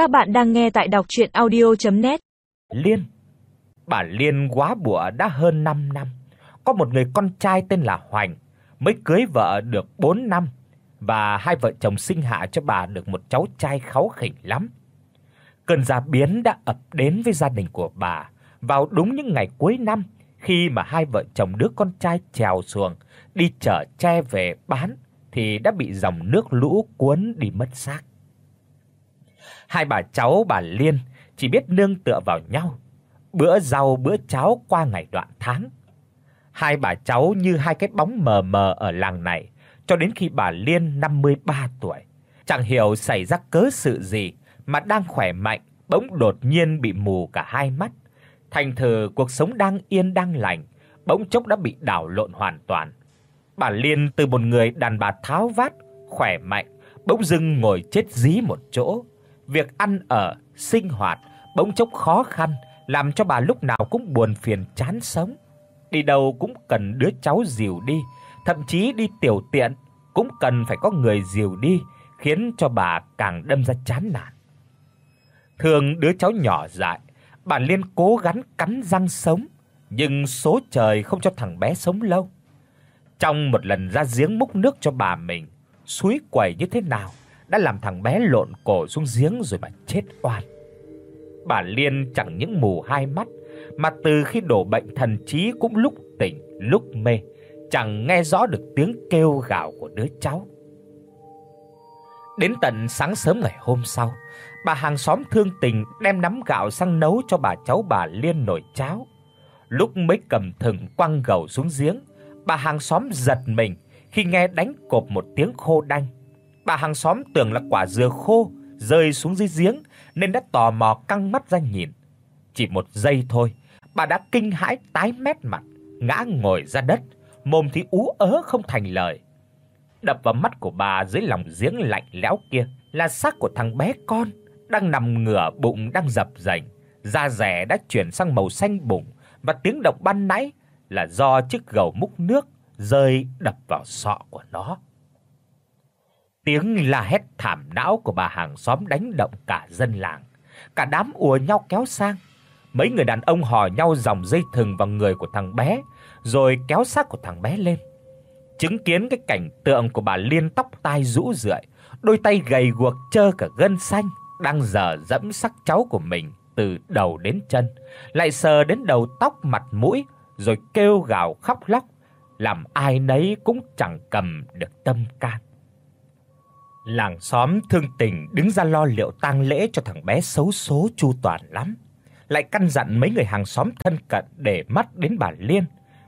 Các bạn đang nghe tại đọc audio net Liên Bà Liên quá bủa đã hơn 5 năm. Có một người con trai tên là Hoành, mới cưới vợ được 4 năm và hai vợ chồng sinh hạ cho bà được một cháu trai kháu khỉnh lắm. Cơn già biến đã ập đến với gia đình của bà vào đúng những ngày cuối năm khi mà hai vợ chồng đứa con trai trèo xuồng đi chở tre về bán thì đã bị dòng nước lũ cuốn đi mất xác. Hai bà cháu bà Liên chỉ biết nương tựa vào nhau, bữa rau bữa cháo qua ngày đoạn tháng. Hai bà cháu như hai cái bóng mờ mờ ở làng này cho đến khi bà Liên 53 tuổi. Chẳng hiểu xảy ra cớ sự gì mà đang khỏe mạnh bỗng đột nhiên bị mù cả hai mắt. Thành thử cuộc sống đang yên đang lành, bỗng chốc đã bị đảo lộn hoàn toàn. Bà Liên từ một người đàn bà tháo vát, khỏe mạnh, bỗng dưng ngồi chết dí một chỗ. Việc ăn ở, sinh hoạt bỗng chốc khó khăn, làm cho bà lúc nào cũng buồn phiền chán sống. Đi đâu cũng cần đứa cháu dìu đi, thậm chí đi tiểu tiện cũng cần phải có người dìu đi, khiến cho bà càng đâm ra chán nản. Thường đứa cháu nhỏ dại, bà Liên cố gắng cắn răng sống, nhưng số trời không cho thằng bé sống lâu. Trong một lần ra giếng múc nước cho bà mình, suối quẩy như thế nào đã làm thằng bé lộn cổ xuống giếng rồi mà chết oan. Bà Liên chẳng những mù hai mắt, mà từ khi đổ bệnh thần trí cũng lúc tỉnh, lúc mê, chẳng nghe rõ được tiếng kêu gào của đứa cháu. Đến tận sáng sớm ngày hôm sau, bà hàng xóm thương tình đem nắm gạo sang nấu cho bà cháu bà Liên nồi cháo. Lúc mới cầm thừng quăng gầu xuống giếng, bà hàng xóm giật mình khi nghe đánh cộp một tiếng khô đanh. Bà hàng xóm tưởng là quả dừa khô rơi xuống dưới giếng nên đã tò mò căng mắt ra nhìn. Chỉ một giây thôi, bà đã kinh hãi tái mét mặt, ngã ngồi ra đất, mồm thì ú ớ không thành lời. Đập vào mắt của bà dưới lòng giếng lạnh lẽo kia là xác của thằng bé con đang nằm ngửa bụng đang dập dềnh, da rẻ đã chuyển sang màu xanh bụng và tiếng động ban nãy là do chiếc gầu múc nước rơi đập vào sọ của nó. Tiếng la hét thảm não của bà hàng xóm đánh động cả dân làng. Cả đám ùa nhau kéo sang. Mấy người đàn ông hò nhau dòng dây thừng vào người của thằng bé, rồi kéo xác của thằng bé lên. Chứng kiến cái cảnh tượng của bà Liên tóc tai rũ rượi, đôi tay gầy guộc trơ cả gân xanh, đang dở dẫm xác cháu của mình từ đầu đến chân, lại sờ đến đầu tóc mặt mũi rồi kêu gào khóc lóc, làm ai nấy cũng chẳng cầm được tâm can. Làng xóm thương tình đứng ra lo liệu tang lễ cho thằng bé xấu số chu toàn lắm, lại căn dặn mấy người hàng xóm thân cận để mắt đến bà Liên,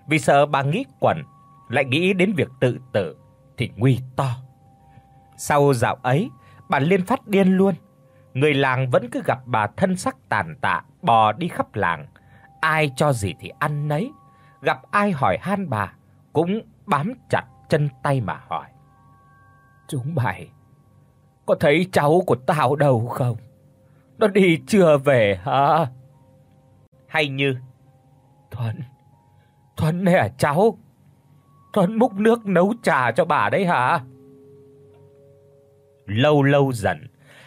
vì sợ bà nghĩ quẩn, lại nghĩ đến việc tự tử thì nguy to. Sau dạo ấy, bà Liên phát điên luôn. Người làng vẫn cứ gặp bà thân sắc tàn tạ bò đi khắp làng, ai cho gì thì ăn nấy, gặp ai hỏi han bà cũng bám chặt chân tay mà hỏi. Chúng mày có thấy cháu của tao đâu không? Nó đi chưa về hả? Hay như Thuận này à cháu Thuận múc nước nấu trà cho bà đấy hả? Lâu lâu dần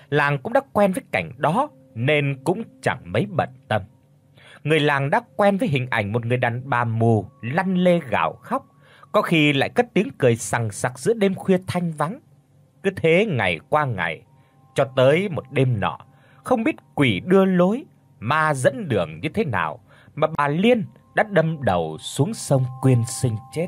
Làng cũng đã quen với cảnh đó Nên cũng chẳng mấy bận tâm Người làng đã quen với hình ảnh một người đàn bà mù Lăn lê gào khóc Có khi lại cất tiếng cười sằng sặc giữa đêm khuya thanh vắng cứ thế ngày qua ngày, cho tới một đêm nọ, không biết quỷ đưa lối, ma dẫn đường như thế nào mà bà Liên đã đâm đầu xuống sông quyên sinh chết.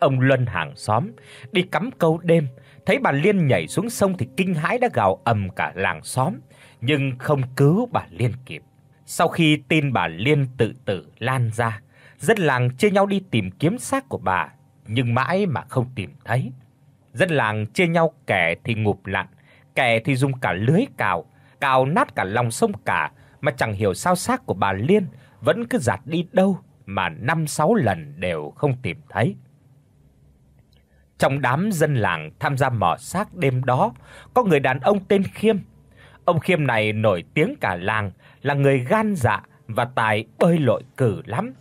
Ông Luân hàng xóm đi cắm câu đêm, thấy bà Liên nhảy xuống sông thì kinh hãi đã gào ầm cả làng xóm, nhưng không cứu bà Liên kịp. Sau khi tin bà Liên tự tử lan ra, dân làng chia nhau đi tìm kiếm xác của bà, nhưng mãi mà không tìm thấy. Dân làng chia nhau kẻ thì ngụp lặn, kẻ thì dùng cả lưới cào, cào nát cả lòng sông cả mà chẳng hiểu sao xác của bà Liên vẫn cứ giạt đi đâu mà năm sáu lần đều không tìm thấy. Trong đám dân làng tham gia mò xác đêm đó, có người đàn ông tên Khiêm. Ông Khiêm này nổi tiếng cả làng là người gan dạ và tài bơi lội cử lắm.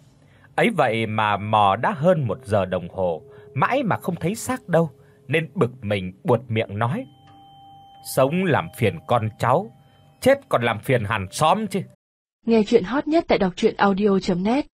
Ấy vậy mà mò đã hơn một giờ đồng hồ, mãi mà không thấy xác đâu nên bực mình buột miệng nói: sống làm phiền con cháu, chết còn làm phiền hàng xóm chứ. Nghe chuyện hot nhất tại đọc audio net